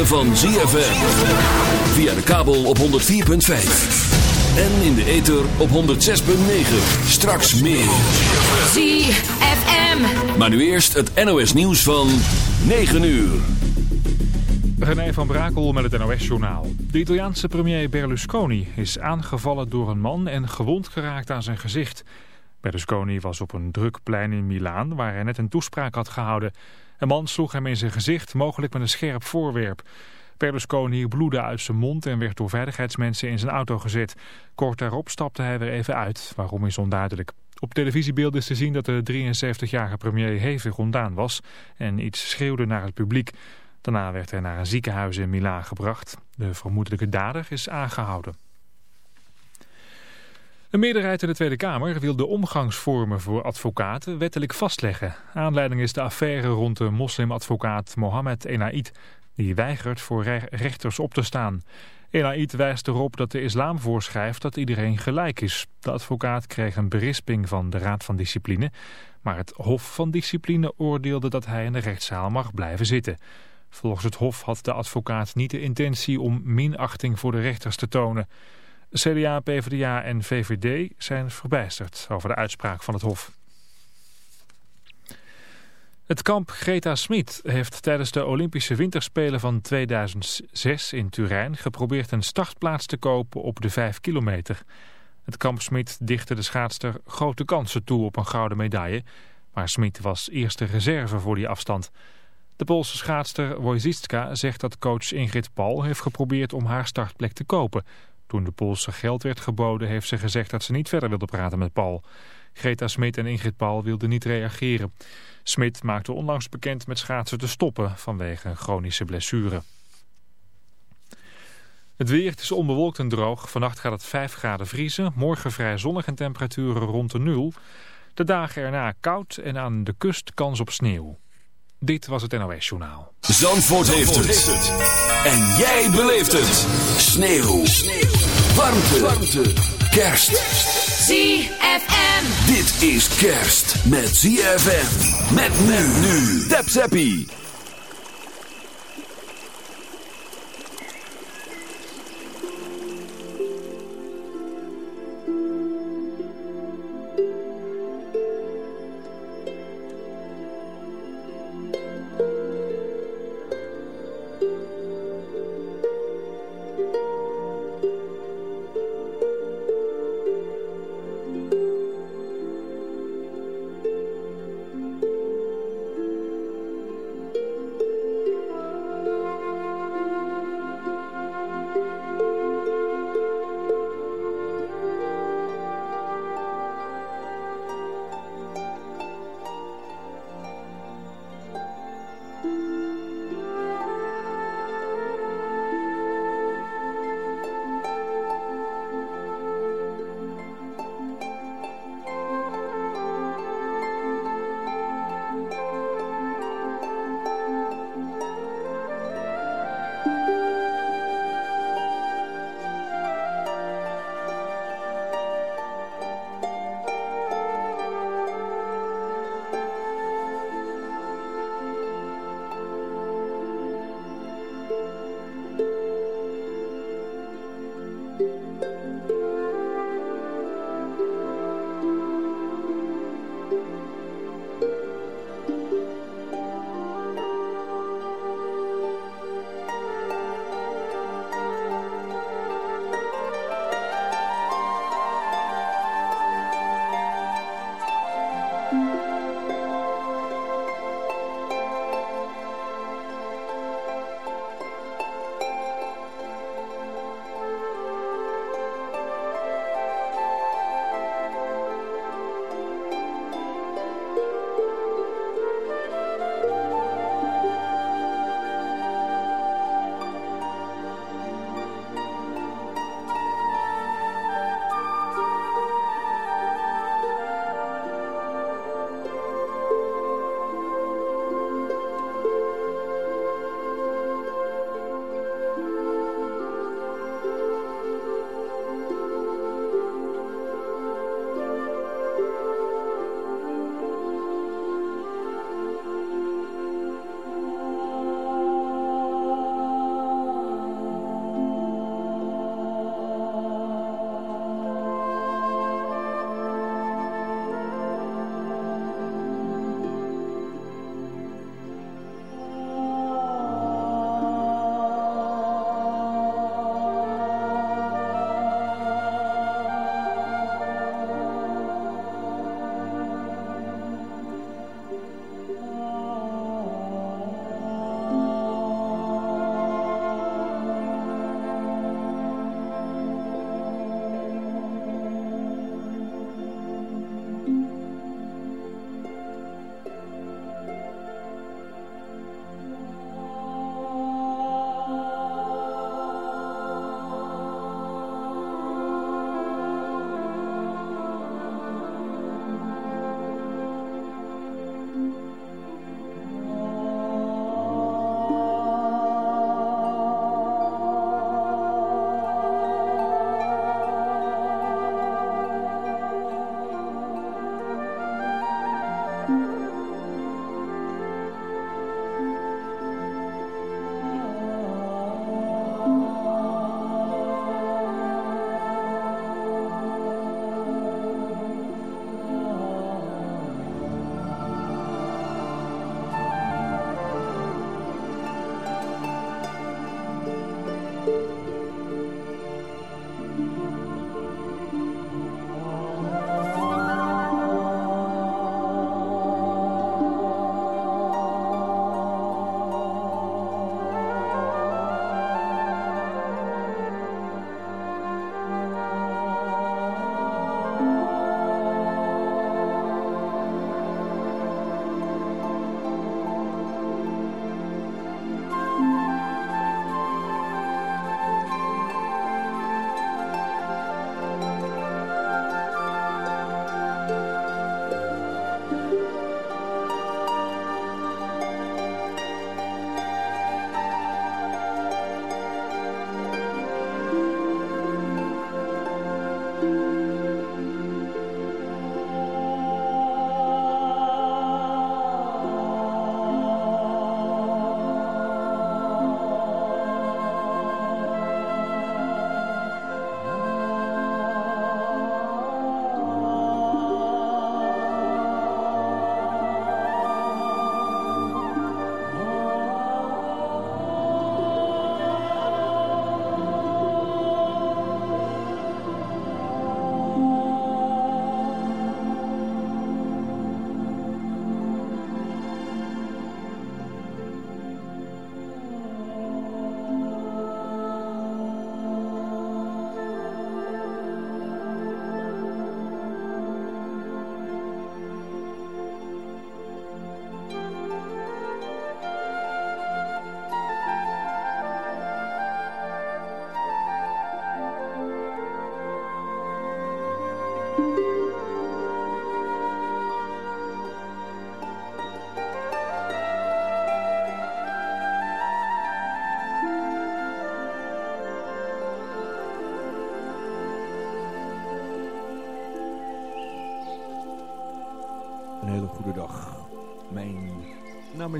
Ritme van ZFM. Via de kabel op 104.5. En in de ether op 106.9. Straks meer. ZFM. Maar nu eerst het NOS nieuws van 9 uur. René van Brakel met het NOS-journaal. De Italiaanse premier Berlusconi is aangevallen door een man en gewond geraakt aan zijn gezicht. Berlusconi was op een druk plein in Milaan waar hij net een toespraak had gehouden. Een man sloeg hem in zijn gezicht, mogelijk met een scherp voorwerp. Berlusconi bloedde uit zijn mond en werd door veiligheidsmensen in zijn auto gezet. Kort daarop stapte hij weer even uit, waarom is onduidelijk. Op televisiebeelden is te zien dat de 73-jarige premier hevig ontdaan was en iets schreeuwde naar het publiek. Daarna werd hij naar een ziekenhuis in Milaan gebracht. De vermoedelijke dader is aangehouden. Een meerderheid in de Tweede Kamer wil de omgangsvormen voor advocaten wettelijk vastleggen. Aanleiding is de affaire rond de moslimadvocaat Mohammed Enaid, die weigert voor rechters op te staan. Enaid wijst erop dat de islam voorschrijft dat iedereen gelijk is. De advocaat kreeg een berisping van de Raad van Discipline, maar het Hof van Discipline oordeelde dat hij in de rechtszaal mag blijven zitten. Volgens het Hof had de advocaat niet de intentie om minachting voor de rechters te tonen. CDA, PvdA en VVD zijn verbijsterd over de uitspraak van het Hof. Het kamp Greta Smit heeft tijdens de Olympische Winterspelen van 2006 in Turijn geprobeerd een startplaats te kopen op de 5 kilometer. Het kamp Smit dichtte de schaatster grote kansen toe op een gouden medaille, maar Smit was eerste reserve voor die afstand. De Poolse schaatster Wojcicka zegt dat coach Ingrid Paul heeft geprobeerd om haar startplek te kopen. Toen de Poolse geld werd geboden heeft ze gezegd dat ze niet verder wilde praten met Paul. Greta Smit en Ingrid Paul wilden niet reageren. Smit maakte onlangs bekend met schaatsen te stoppen vanwege chronische blessure. Het weer is onbewolkt en droog. Vannacht gaat het 5 graden vriezen. Morgen vrij zonnig en temperaturen rond de nul. De dagen erna koud en aan de kust kans op sneeuw. Dit was het NOS Journaal. Zandvoort, heeft, het. En jij beleeft het. Sneeuw. Sneeuw. Warmte. Warmte. Kerst. ZFM. Dit is kerst met ZFM. Met men nu. Tap Zappie.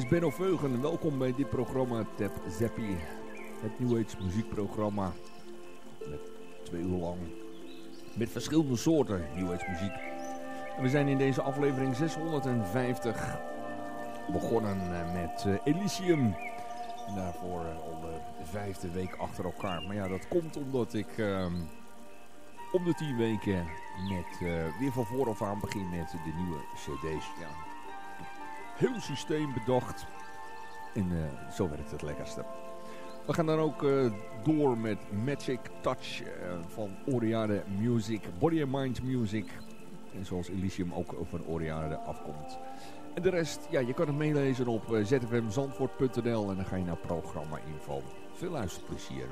Is Benno Veugen. Welkom bij dit programma Tap Zeppi. Het New Age muziekprogramma. Met twee uur lang. Met verschillende soorten New muziek. En we zijn in deze aflevering 650 begonnen eh, met uh, Elysium. Daarvoor uh, al de vijfde week achter elkaar. Maar ja, dat komt omdat ik uh, om de tien weken met, weer van vooraf aan begin met de nieuwe cd's. Ja, heel systeem bedacht. En uh, zo werkt het lekkerste. We gaan dan ook uh, door met Magic Touch uh, van Oriade Music, Body and Mind Music. En zoals Elysium ook van Oriade afkomt. En de rest, ja, je kan het meelezen op zfmzandvoort.nl en dan ga je naar programma info. Veel luisterplezier.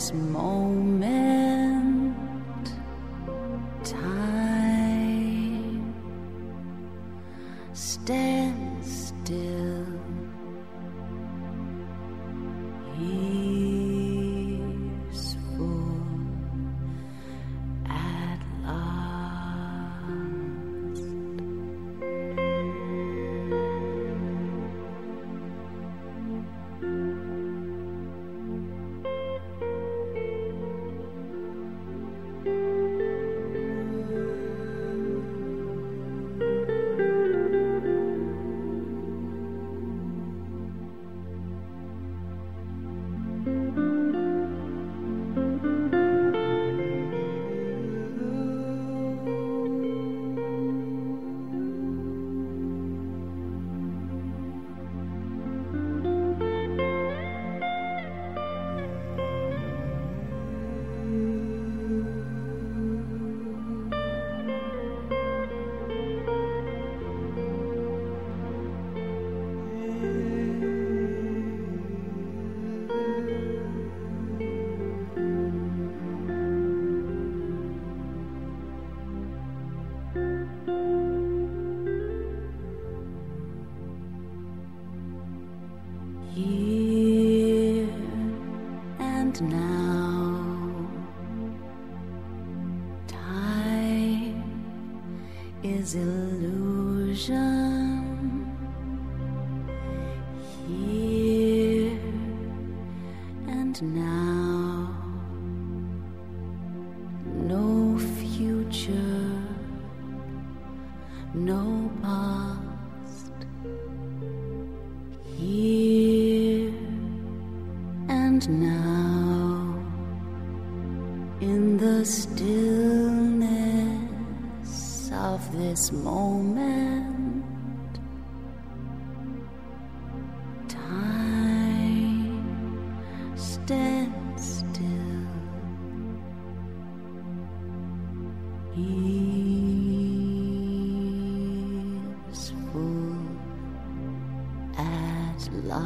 This moment, at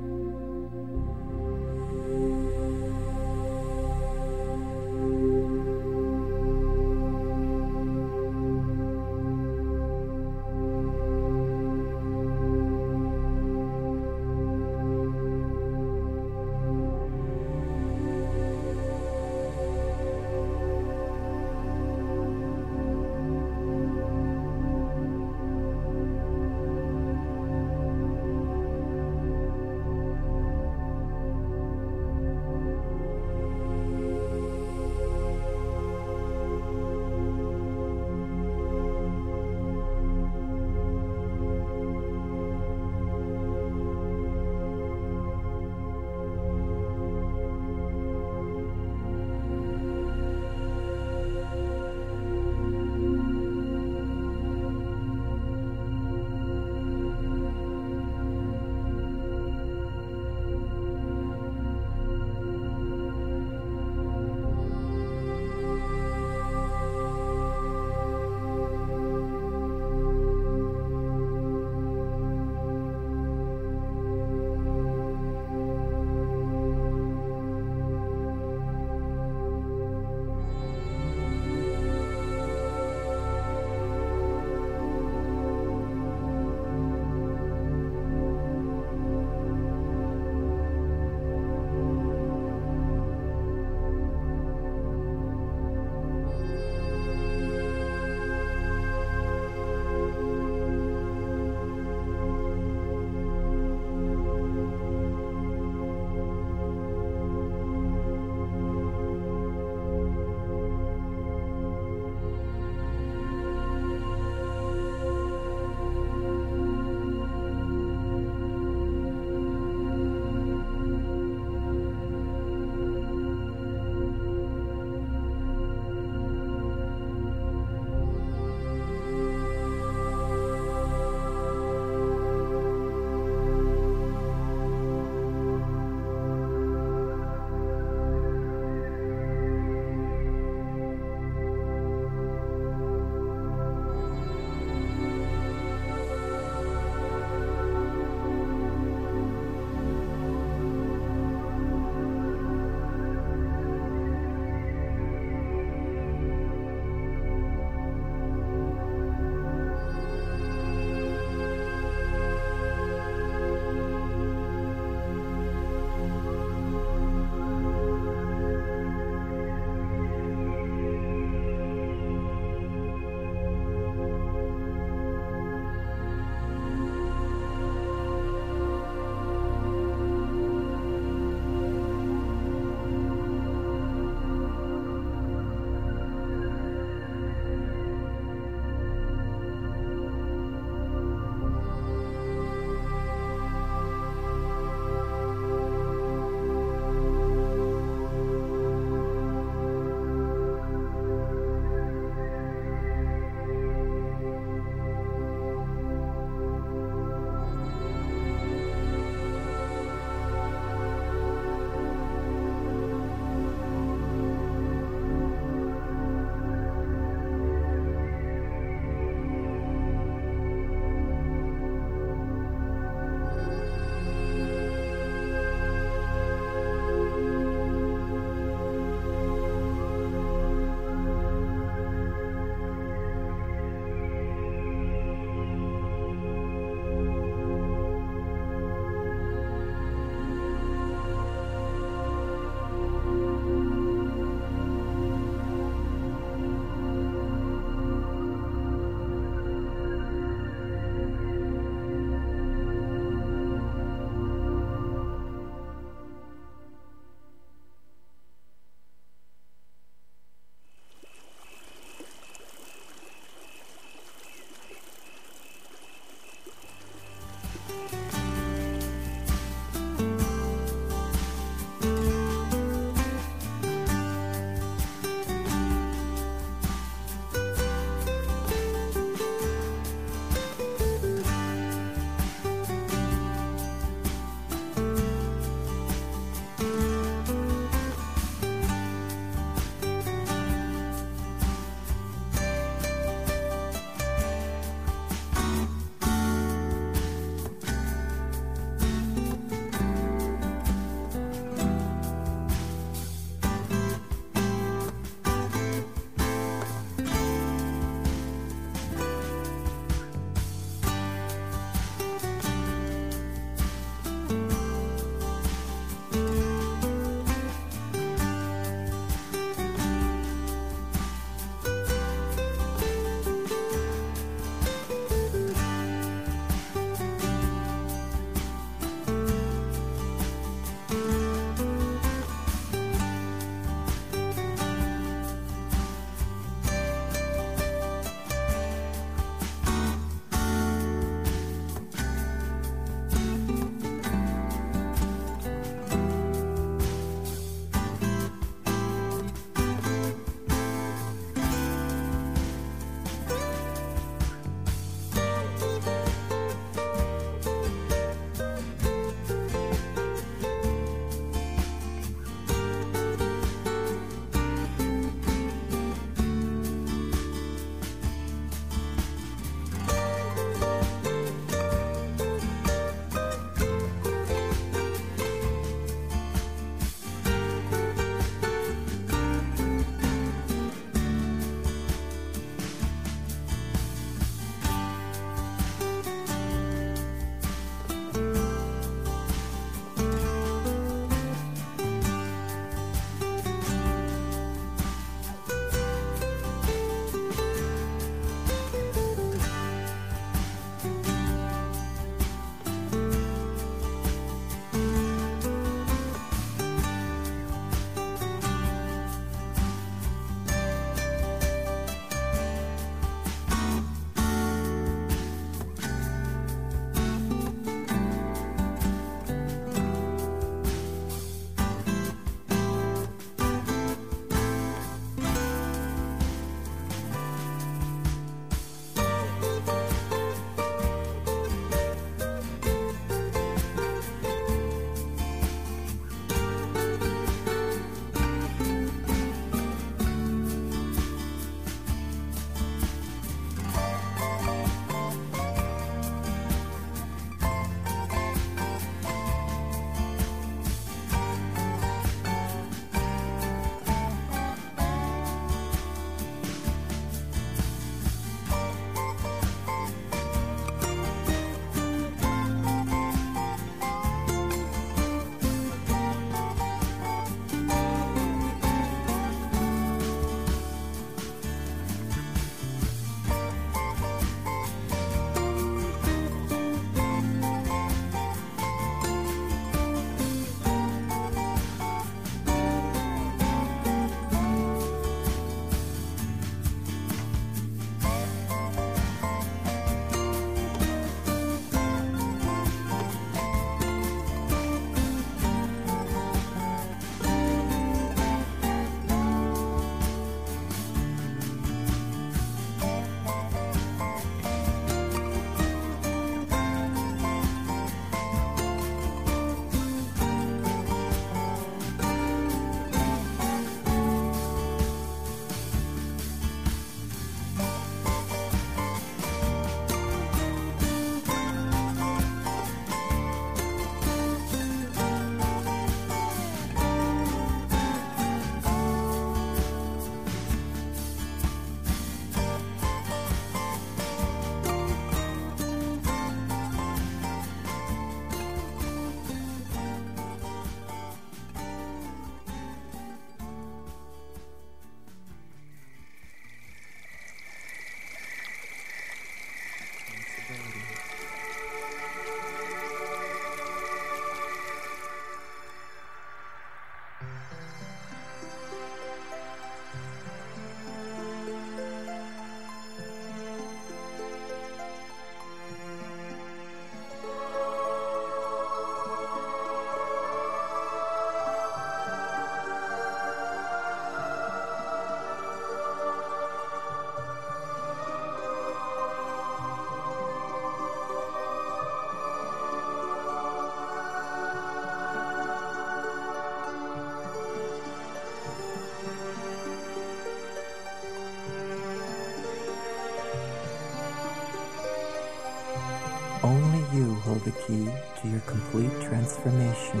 Only you hold the key to your complete transformation.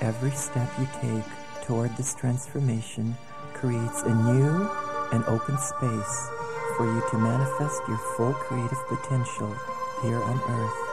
Every step you take toward this transformation creates a new and open space for you to manifest your full creative potential here on earth.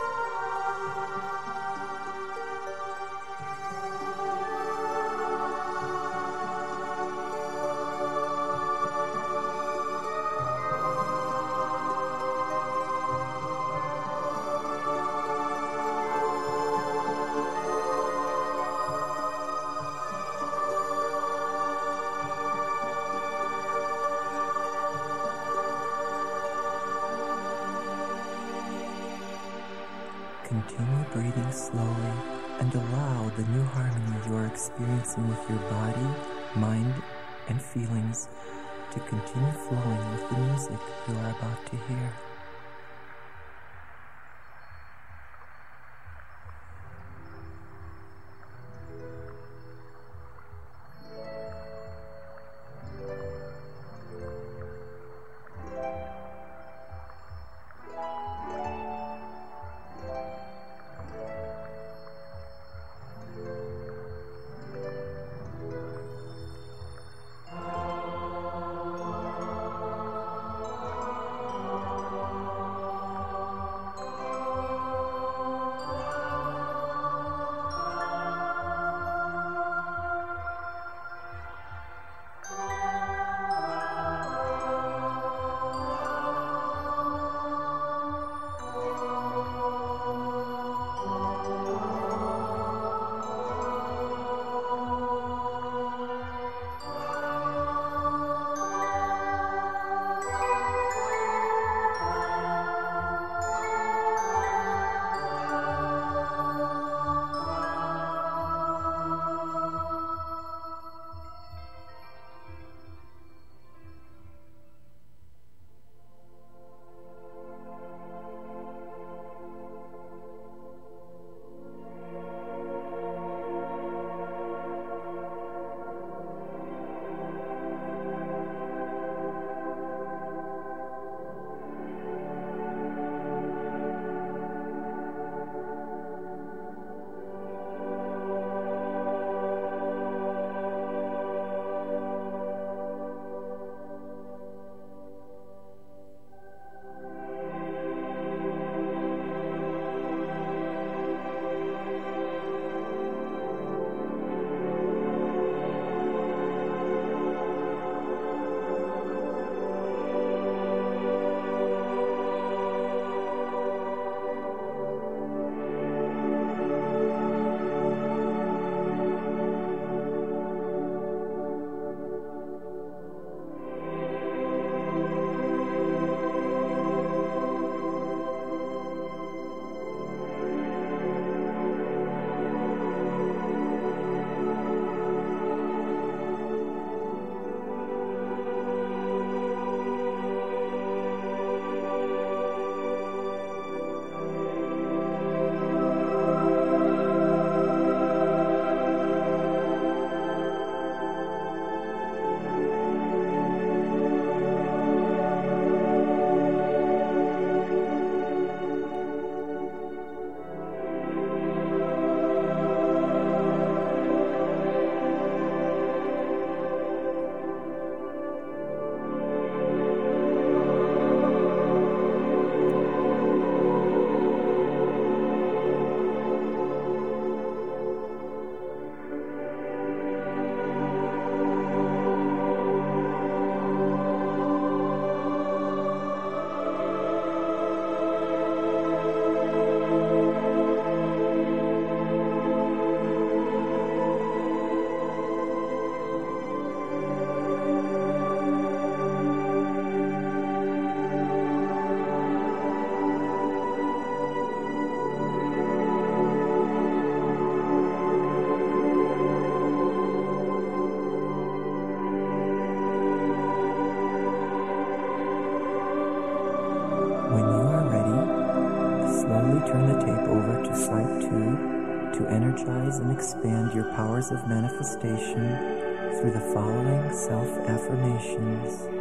Of manifestation through the following self affirmations.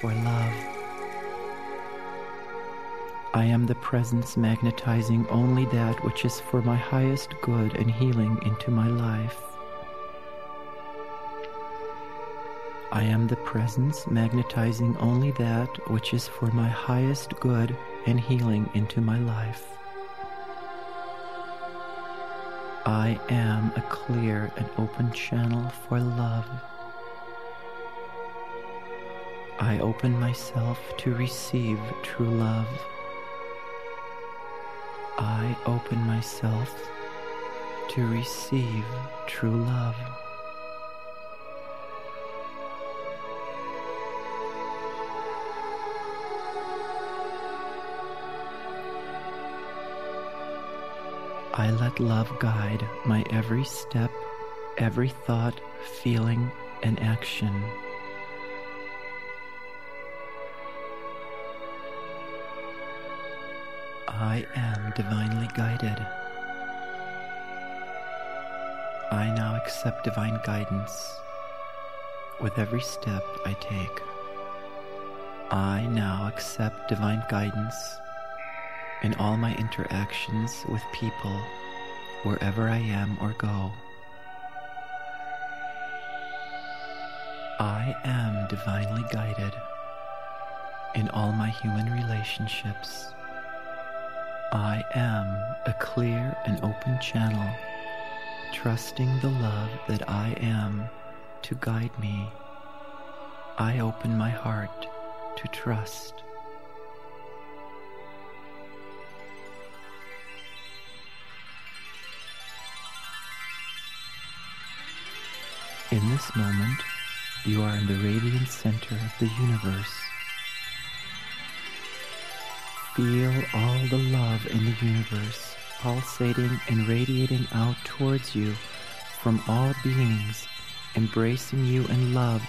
For love. I am the presence magnetizing only that which is for my highest good and healing into my life. I am the presence magnetizing only that which is for my highest good and healing into my life. I am a clear and open channel for love. I open myself to receive true love. I open myself to receive true love. I let love guide my every step, every thought, feeling, and action. I am divinely guided. I now accept divine guidance with every step I take. I now accept divine guidance in all my interactions with people, wherever I am or go. I am divinely guided in all my human relationships. I am a clear and open channel, trusting the love that I am to guide me. I open my heart to trust. In this moment, you are in the radiant center of the universe. Feel all the love in the universe pulsating and radiating out towards you from all beings, embracing you in love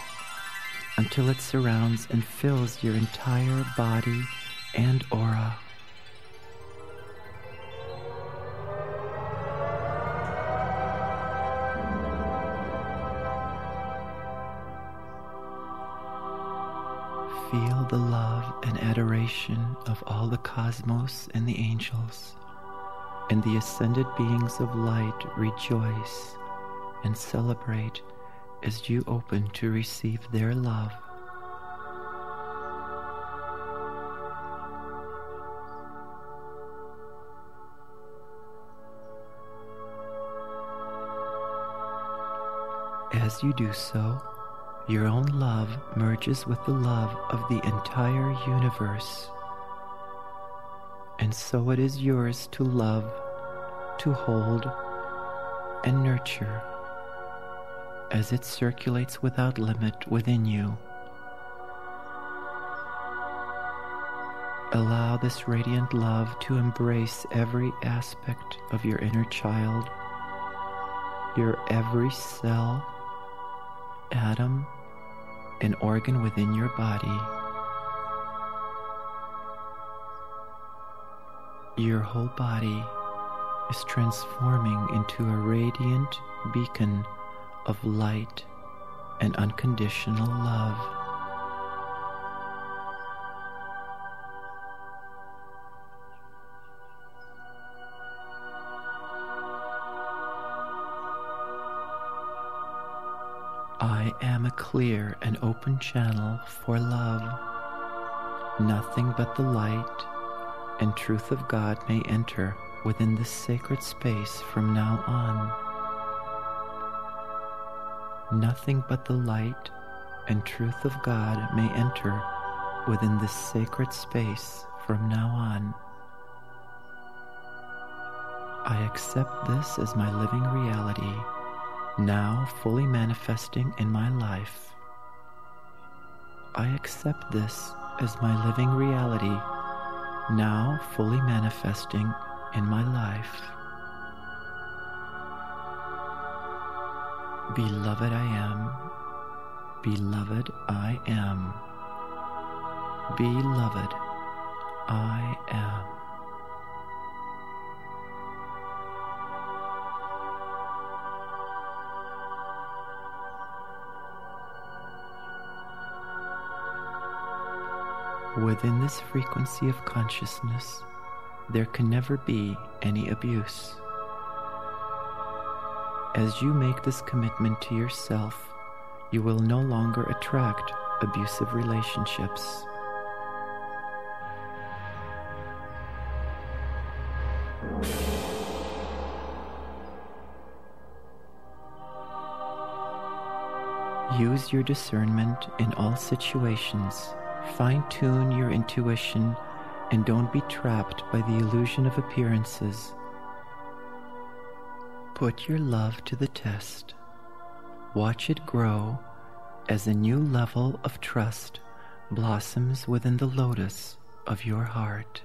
until it surrounds and fills your entire body and aura. Feel the love and adoration of all the cosmos and the angels, and the ascended beings of light rejoice and celebrate as you open to receive their love. As you do so, your own love merges with the love of the entire universe. And so it is yours to love, to hold, and nurture as it circulates without limit within you. Allow this radiant love to embrace every aspect of your inner child, your every cell, atom, and organ within your body. Your whole body is transforming into a radiant beacon of light and unconditional love. Am a clear and open channel for love. Nothing but the light and truth of God may enter within this sacred space from now on. Nothing but the light and truth of God may enter within this sacred space from now on. I accept this as my living reality, now fully manifesting in my life. I accept this as my living reality, now fully manifesting in my life. Beloved I am, beloved I am, beloved I am. Within this frequency of consciousness, there can never be any abuse. As you make this commitment to yourself, you will no longer attract abusive relationships. Use your discernment in all situations. Fine tune your intuition and don't be trapped by the illusion of appearances. Put your love to the test. Watch it grow as a new level of trust blossoms within the lotus of your heart.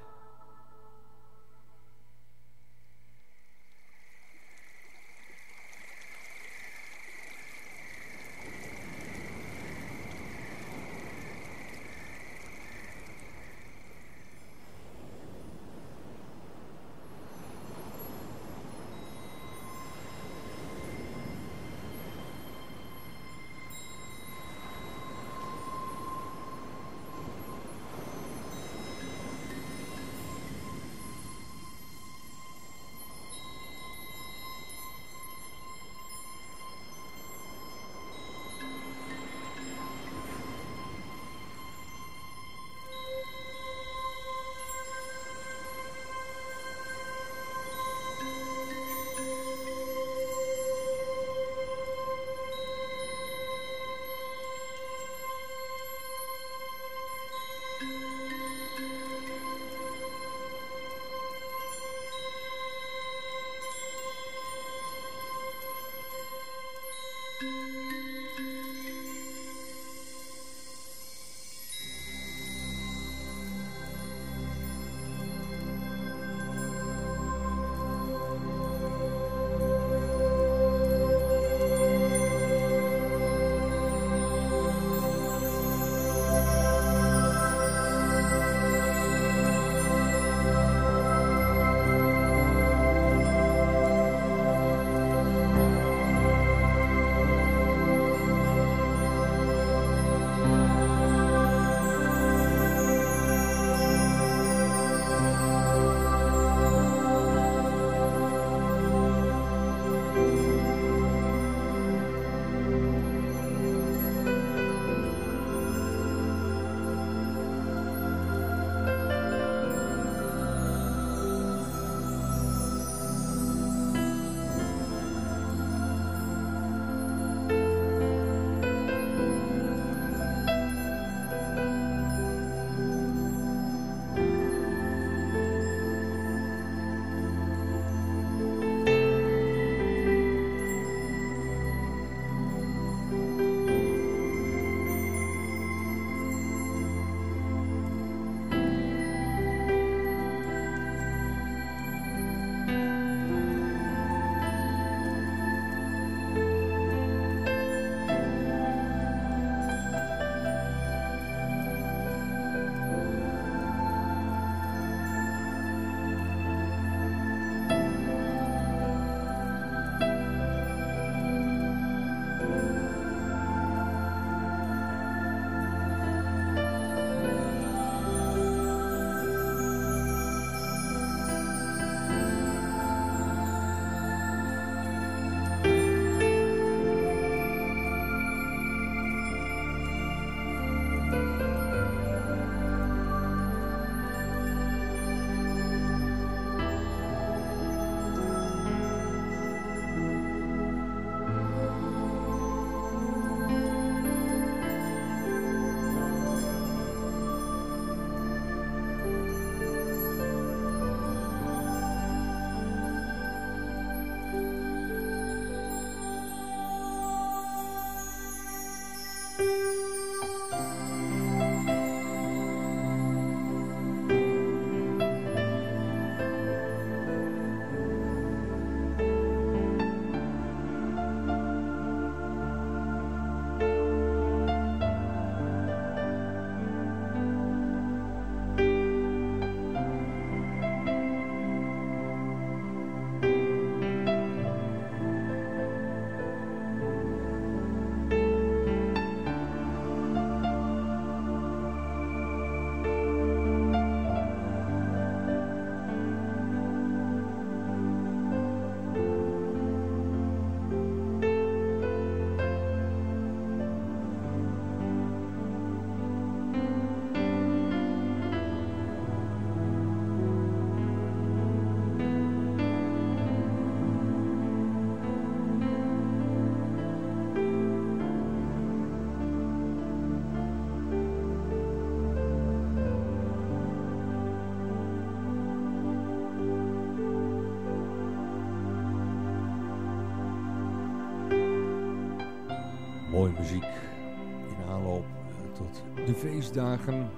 Feestdagen.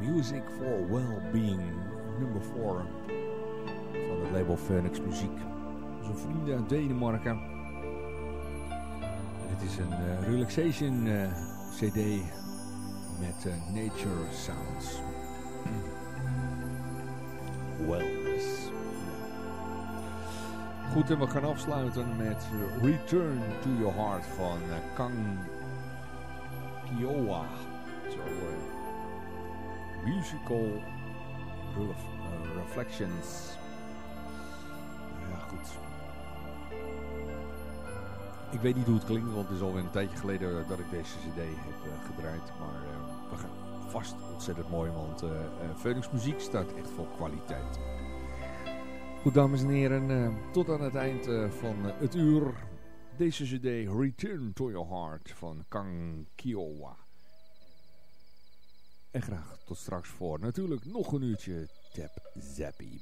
Music for Well-Being, nummer 4 van het label Phoenix Muziek. Onze vrienden uit Denemarken. Het is een uh, relaxation uh, cd met uh, nature sounds. Wellness. Goed, en we gaan afsluiten met Return to Your Heart van Kang Kiowa. Zo, musical ref, reflections. Ja, goed. Ik weet niet hoe het klinkt, want het is alweer een tijdje geleden dat ik deze cd heb uh, gedraaid. Maar uh, we gaan vast ontzettend mooi, want uh, staat echt voor kwaliteit. Goed, dames en heren, tot aan het eind van het uur. Deze cd Return to Your Heart van Kang Kiowa. En graag tot straks voor natuurlijk nog een uurtje Tap Zappie.